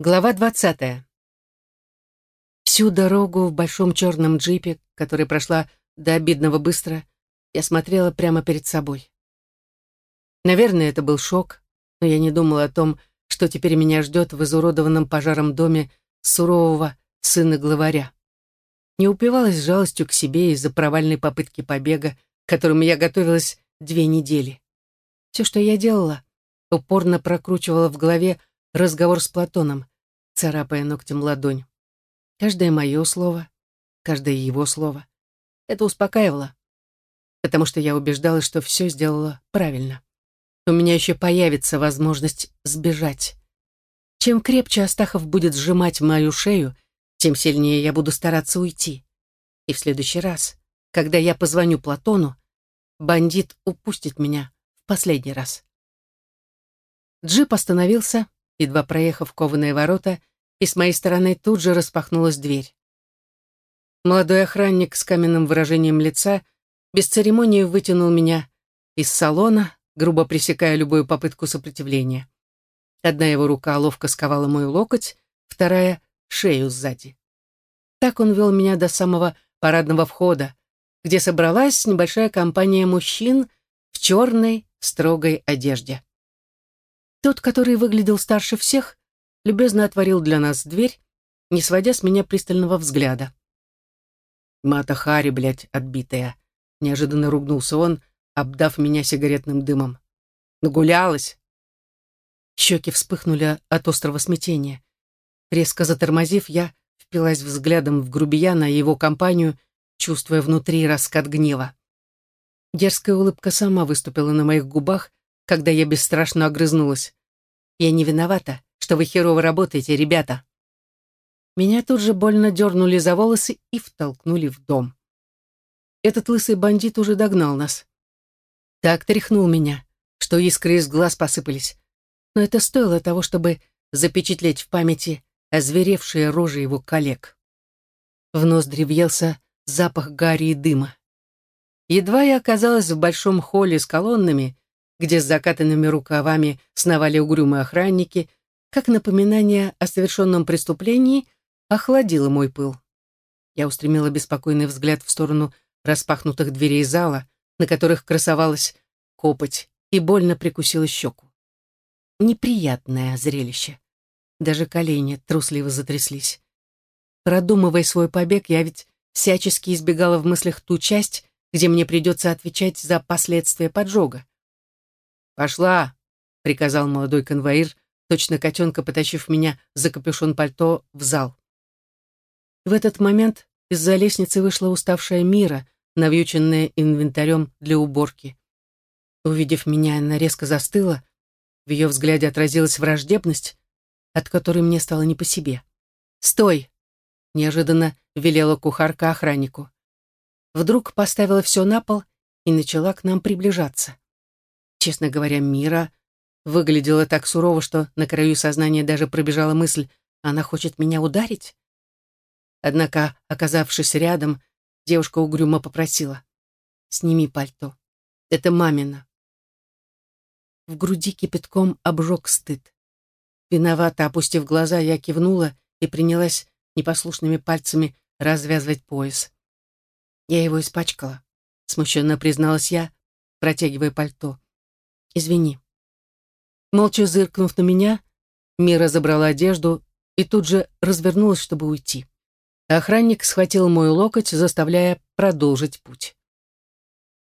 Глава двадцатая. Всю дорогу в большом черном джипе, который прошла до обидного быстро, я смотрела прямо перед собой. Наверное, это был шок, но я не думала о том, что теперь меня ждет в изуродованном пожаром доме сурового сына главаря. Не упивалась жалостью к себе из-за провальной попытки побега, к которому я готовилась две недели. Все, что я делала, упорно прокручивала в голове разговор с Платоном, царапая ногтем ладонь. Каждое мое слово, каждое его слово. Это успокаивало, потому что я убеждалась, что все сделала правильно. У меня еще появится возможность сбежать. Чем крепче Астахов будет сжимать мою шею, тем сильнее я буду стараться уйти. И в следующий раз, когда я позвоню Платону, бандит упустит меня в последний раз. Джип остановился, едва проехав кованые ворота, и с моей стороны тут же распахнулась дверь. Молодой охранник с каменным выражением лица без церемонии вытянул меня из салона, грубо пресекая любую попытку сопротивления. Одна его рука ловко сковала мой локоть, вторая — шею сзади. Так он вел меня до самого парадного входа, где собралась небольшая компания мужчин в черной строгой одежде. Тот, который выглядел старше всех, любезно отворил для нас дверь, не сводя с меня пристального взгляда. «Мата Хари, блядь, отбитая!» — неожиданно ругнулся он, обдав меня сигаретным дымом. «Нагулялась!» Щеки вспыхнули от острого смятения. Резко затормозив, я впилась взглядом в грубияна и его компанию, чувствуя внутри раскат гнева. Дерзкая улыбка сама выступила на моих губах, когда я бесстрашно огрызнулась. «Я не виновата, что вы херово работаете, ребята». Меня тут же больно дернули за волосы и втолкнули в дом. Этот лысый бандит уже догнал нас. Так тряхнул меня, что искры из глаз посыпались. Но это стоило того, чтобы запечатлеть в памяти озверевшие рожи его коллег. В ноздри въелся запах гари и дыма. Едва я оказалась в большом холле с колоннами, где с закатанными рукавами сновали угрюмые охранники, как напоминание о совершенном преступлении охладило мой пыл. Я устремила беспокойный взгляд в сторону распахнутых дверей зала, на которых красовалась копоть, и больно прикусила щеку. Неприятное зрелище. Даже колени трусливо затряслись. Продумывая свой побег, я ведь всячески избегала в мыслях ту часть, где мне придется отвечать за последствия поджога. «Пошла!» — приказал молодой конвоир, точно котенка потащив меня за капюшон пальто в зал. В этот момент из-за лестницы вышла уставшая Мира, навьюченная инвентарем для уборки. Увидев меня, она резко застыла, в ее взгляде отразилась враждебность, от которой мне стало не по себе. «Стой!» — неожиданно велела кухарка охраннику. Вдруг поставила все на пол и начала к нам приближаться. Честно говоря, Мира выглядела так сурово, что на краю сознания даже пробежала мысль, она хочет меня ударить. Однако, оказавшись рядом, девушка угрюмо попросила. «Сними пальто. Это мамина». В груди кипятком обжег стыд. Виновато опустив глаза, я кивнула и принялась непослушными пальцами развязывать пояс. Я его испачкала, смущенно призналась я, протягивая пальто. Извини. Молча зыркнув на меня, Мира забрала одежду и тут же развернулась, чтобы уйти. Охранник схватил мой локоть, заставляя продолжить путь.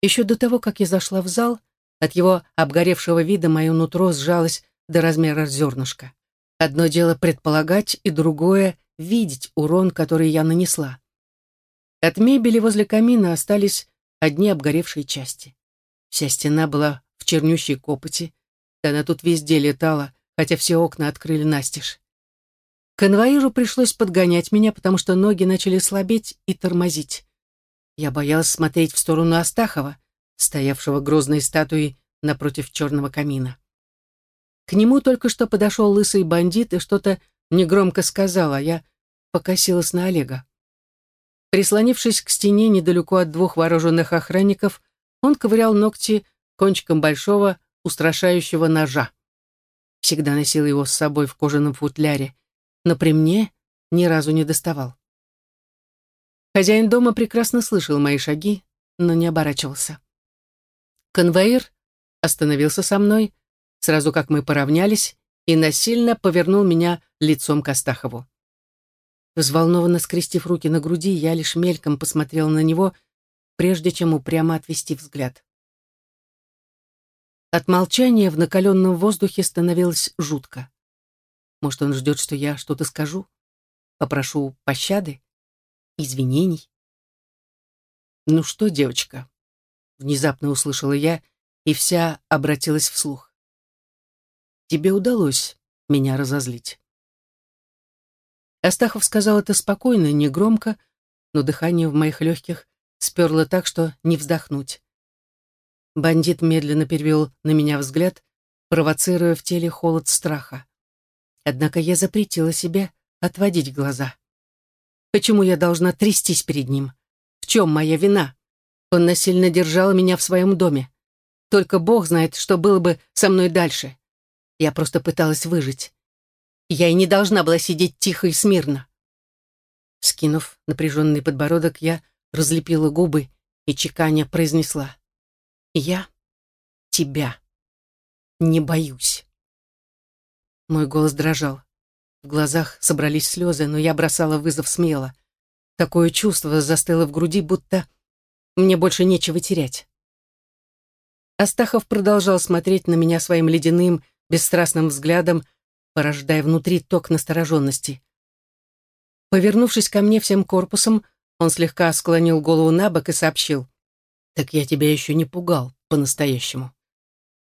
Еще до того, как я зашла в зал, от его обгоревшего вида мое нутро сжалось до размера зернышка. Одно дело предполагать, и другое — видеть урон, который я нанесла. От мебели возле камина остались одни обгоревшие части. Вся стена была в чернющей копоти. Она тут везде летала, хотя все окна открыли настежь. Конвоиру пришлось подгонять меня, потому что ноги начали слабеть и тормозить. Я боялась смотреть в сторону Астахова, стоявшего грозной статуей напротив черного камина. К нему только что подошел лысый бандит и что-то негромко сказал, а я покосилась на Олега. Прислонившись к стене недалеко от двух вооруженных охранников, он ковырял ногти кончиком большого устрашающего ножа. Всегда носил его с собой в кожаном футляре, но при мне ни разу не доставал. Хозяин дома прекрасно слышал мои шаги, но не оборачивался. Конвоир остановился со мной, сразу как мы поравнялись, и насильно повернул меня лицом к Астахову. Взволнованно скрестив руки на груди, я лишь мельком посмотрел на него, прежде чем упрямо отвести взгляд. От молчания в накаленном воздухе становилось жутко. Может, он ждет, что я что-то скажу? Попрошу пощады? Извинений? «Ну что, девочка?» Внезапно услышала я, и вся обратилась вслух. «Тебе удалось меня разозлить». Астахов сказал это спокойно, негромко, но дыхание в моих легких сперло так, что не вздохнуть. Бандит медленно перевел на меня взгляд, провоцируя в теле холод страха. Однако я запретила себе отводить глаза. Почему я должна трястись перед ним? В чем моя вина? Он насильно держал меня в своем доме. Только Бог знает, что было бы со мной дальше. Я просто пыталась выжить. Я и не должна была сидеть тихо и смирно. Скинув напряженный подбородок, я разлепила губы и чеканя произнесла. Я тебя не боюсь. Мой голос дрожал. В глазах собрались слезы, но я бросала вызов смело. Такое чувство застыло в груди, будто мне больше нечего терять. Астахов продолжал смотреть на меня своим ледяным, бесстрастным взглядом, порождая внутри ток настороженности. Повернувшись ко мне всем корпусом, он слегка склонил голову на бок и сообщил. Так я тебя еще не пугал по-настоящему.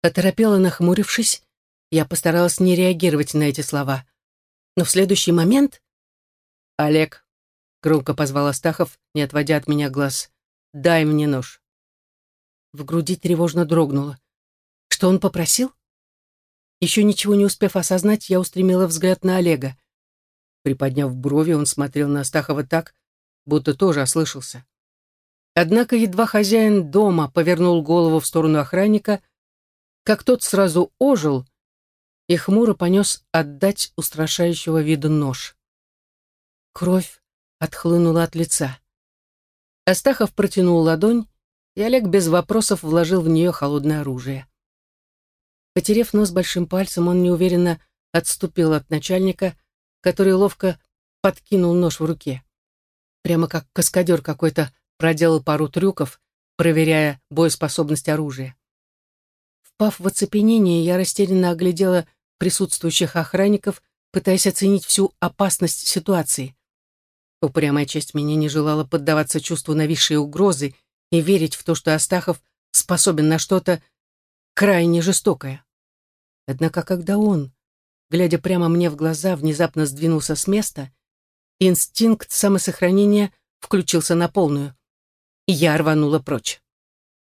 Оторопела, нахмурившись, я постаралась не реагировать на эти слова. Но в следующий момент... «Олег», — громко позвал Астахов, не отводя от меня глаз, — «дай мне нож». В груди тревожно дрогнуло. Что он попросил? Еще ничего не успев осознать, я устремила взгляд на Олега. Приподняв брови, он смотрел на Астахова так, будто тоже ослышался. Однако едва хозяин дома повернул голову в сторону охранника, как тот сразу ожил и хмуро понес отдать устрашающего вида нож. Кровь отхлынула от лица. Астахов протянул ладонь, и Олег без вопросов вложил в нее холодное оружие. Потерев нос большим пальцем, он неуверенно отступил от начальника, который ловко подкинул нож в руке. Прямо как каскадер какой-то проделал пару трюков, проверяя боеспособность оружия. Впав в оцепенение, я растерянно оглядела присутствующих охранников, пытаясь оценить всю опасность ситуации. Упрямая часть меня не желала поддаваться чувству нависшей угрозы и верить в то, что Астахов способен на что-то крайне жестокое. Однако когда он, глядя прямо мне в глаза, внезапно сдвинулся с места, инстинкт самосохранения включился на полную и я рванула прочь.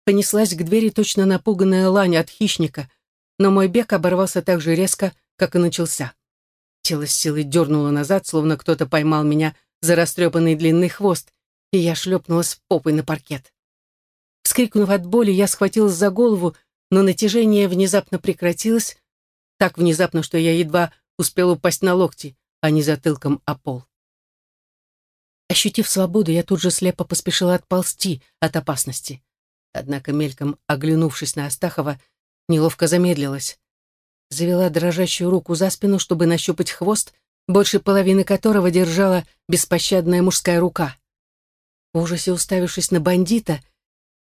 Понеслась к двери точно напуганная лань от хищника, но мой бег оборвался так же резко, как и начался. Тело с силой дернуло назад, словно кто-то поймал меня за растрепанный длинный хвост, и я шлепнулась попой на паркет. Вскрикнув от боли, я схватилась за голову, но натяжение внезапно прекратилось, так внезапно, что я едва успела упасть на локти, а не затылком о пол. Ощутив свободу, я тут же слепо поспешила отползти от опасности. Однако, мельком оглянувшись на Астахова, неловко замедлилась. Завела дрожащую руку за спину, чтобы нащупать хвост, больше половины которого держала беспощадная мужская рука. В ужасе уставившись на бандита,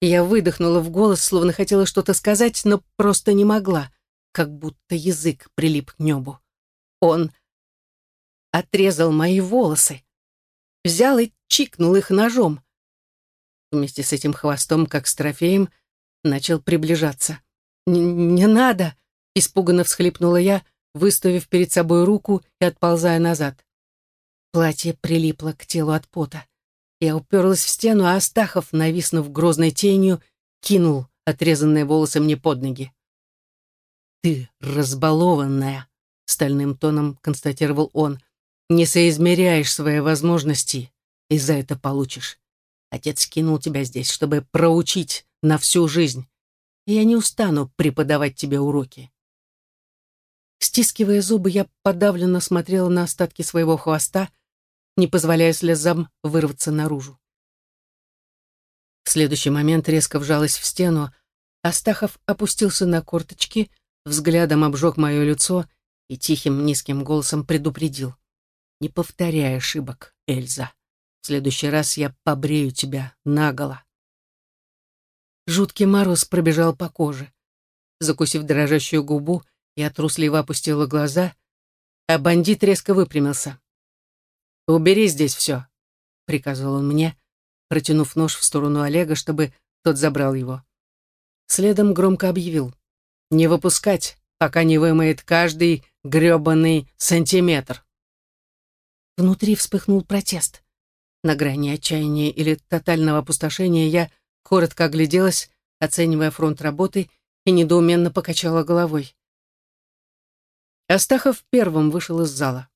я выдохнула в голос, словно хотела что-то сказать, но просто не могла, как будто язык прилип к небу. Он отрезал мои волосы взял и чикнул их ножом. Вместе с этим хвостом, как с трофеем, начал приближаться. «Не надо!» — испуганно всхлипнула я, выставив перед собой руку и отползая назад. Платье прилипло к телу от пота. Я уперлась в стену, а Астахов, нависнув грозной тенью, кинул отрезанные волосы мне под ноги. «Ты разбалованная!» — стальным тоном констатировал он. Не соизмеряешь свои возможности, и за это получишь. Отец кинул тебя здесь, чтобы проучить на всю жизнь. И я не устану преподавать тебе уроки. Стискивая зубы, я подавленно смотрела на остатки своего хвоста, не позволяя слезам вырваться наружу. В следующий момент резко вжалась в стену, Астахов опустился на корточки, взглядом обжег мое лицо и тихим низким голосом предупредил. «Не повторяй ошибок, Эльза. В следующий раз я побрею тебя наголо». Жуткий мороз пробежал по коже. Закусив дрожащую губу, я трусливо опустила глаза, а бандит резко выпрямился. «Убери здесь все», — приказал он мне, протянув нож в сторону Олега, чтобы тот забрал его. Следом громко объявил. «Не выпускать, пока не вымоет каждый грёбаный сантиметр». Внутри вспыхнул протест. На грани отчаяния или тотального опустошения я коротко огляделась, оценивая фронт работы, и недоуменно покачала головой. Астахов первым вышел из зала.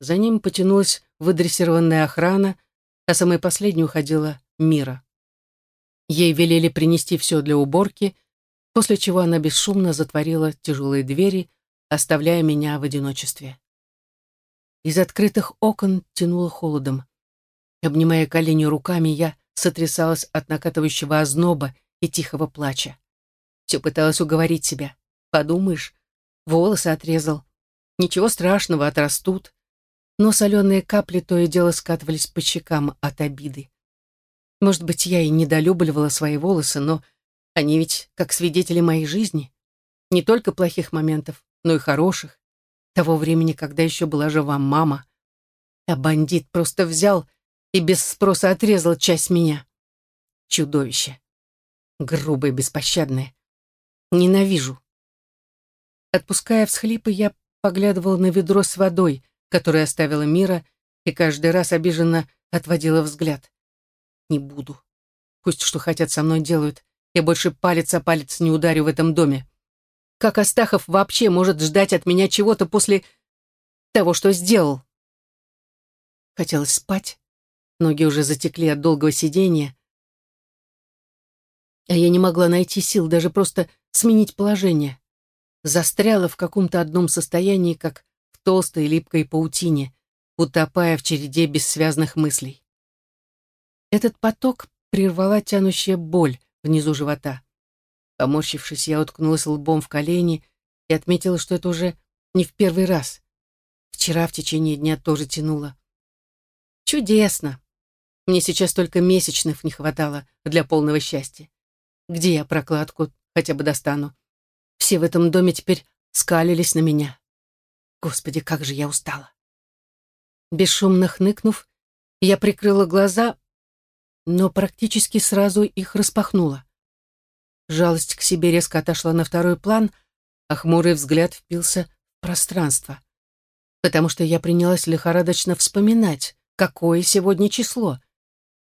За ним потянулась выдрессированная охрана, а самой последней уходила Мира. Ей велели принести все для уборки, после чего она бесшумно затворила тяжелые двери, оставляя меня в одиночестве. Из открытых окон тянуло холодом. Обнимая колени руками, я сотрясалась от накатывающего озноба и тихого плача. Все пыталась уговорить себя. Подумаешь, волосы отрезал. Ничего страшного, отрастут. Но соленые капли то и дело скатывались по щекам от обиды. Может быть, я и недолюбливала свои волосы, но они ведь как свидетели моей жизни. Не только плохих моментов, но и хороших. Того времени, когда еще была жива мама. А бандит просто взял и без спроса отрезал часть меня. Чудовище. Грубое, беспощадное. Ненавижу. Отпуская всхлипы, я поглядывала на ведро с водой, которое оставила Мира, и каждый раз обиженно отводила взгляд. Не буду. Пусть что хотят со мной делают. Я больше палец о палец не ударю в этом доме. Как Астахов вообще может ждать от меня чего-то после того, что сделал? Хотелось спать. Ноги уже затекли от долгого сидения. А я не могла найти сил даже просто сменить положение. Застряла в каком-то одном состоянии, как в толстой липкой паутине, утопая в череде бессвязных мыслей. Этот поток прервала тянущая боль внизу живота. Поморщившись, я уткнулась лбом в колени и отметила, что это уже не в первый раз. Вчера в течение дня тоже тянуло. Чудесно! Мне сейчас только месячных не хватало для полного счастья. Где я прокладку хотя бы достану? Все в этом доме теперь скалились на меня. Господи, как же я устала. Бесшумно хныкнув, я прикрыла глаза, но практически сразу их распахнула. Жалость к себе резко отошла на второй план, а хмурый взгляд впился в пространство. Потому что я принялась лихорадочно вспоминать, какое сегодня число,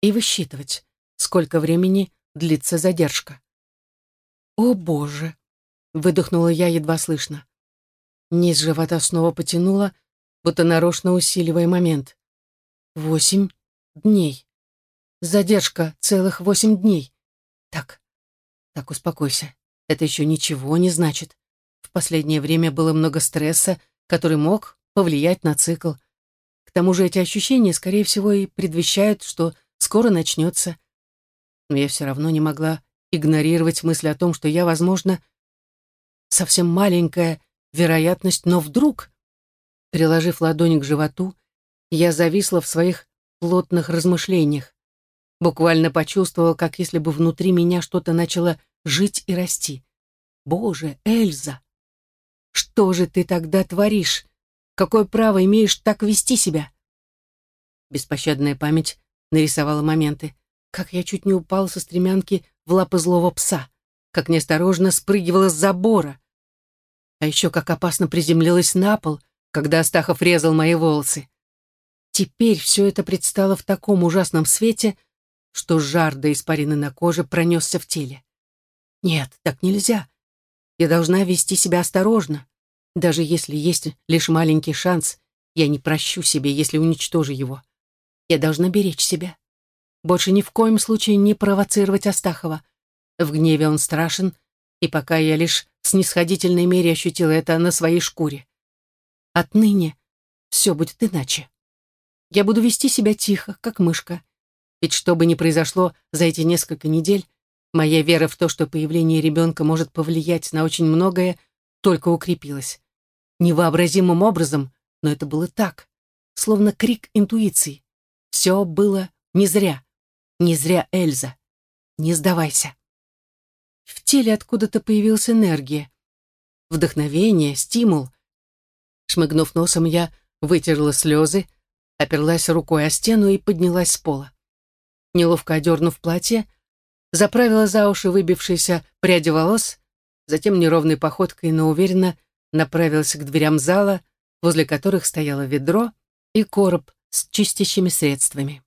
и высчитывать, сколько времени длится задержка. «О, Боже!» — выдохнула я едва слышно. Низ живота снова потянула, будто нарочно усиливая момент. Восемь дней. Задержка целых восемь дней. Так, так, успокойся. Это еще ничего не значит. В последнее время было много стресса, который мог повлиять на цикл. К тому же эти ощущения, скорее всего, и предвещают, что скоро начнется. Но я все равно не могла игнорировать мысль о том, что я, возможно, совсем маленькая вероятность, но вдруг, приложив ладонь к животу, я зависла в своих плотных размышлениях. Буквально почувствовал, как если бы внутри меня что-то начало жить и расти. Боже, Эльза! Что же ты тогда творишь? Какое право имеешь так вести себя? Беспощадная память нарисовала моменты. Как я чуть не упал со стремянки в лапы злого пса. Как неосторожно спрыгивала с забора. А еще как опасно приземлилась на пол, когда Астахов резал мои волосы. Теперь все это предстало в таком ужасном свете, что жар до испарины на коже пронесся в теле. Нет, так нельзя. Я должна вести себя осторожно. Даже если есть лишь маленький шанс, я не прощу себе, если уничтожу его. Я должна беречь себя. Больше ни в коем случае не провоцировать Астахова. В гневе он страшен, и пока я лишь в снисходительной мере ощутила это на своей шкуре. Отныне все будет иначе. Я буду вести себя тихо, как мышка. Ведь что бы ни произошло за эти несколько недель, моя вера в то, что появление ребенка может повлиять на очень многое, только укрепилась. Невообразимым образом, но это было так, словно крик интуиции. Все было не зря. Не зря Эльза. Не сдавайся. В теле откуда-то появилась энергия. Вдохновение, стимул. Шмыгнув носом, я вытерла слезы, оперлась рукой о стену и поднялась с пола. Неловко одернув платье, заправила за уши выбившиеся пряди волос, затем неровной походкой, но уверенно направилась к дверям зала, возле которых стояло ведро и короб с чистящими средствами.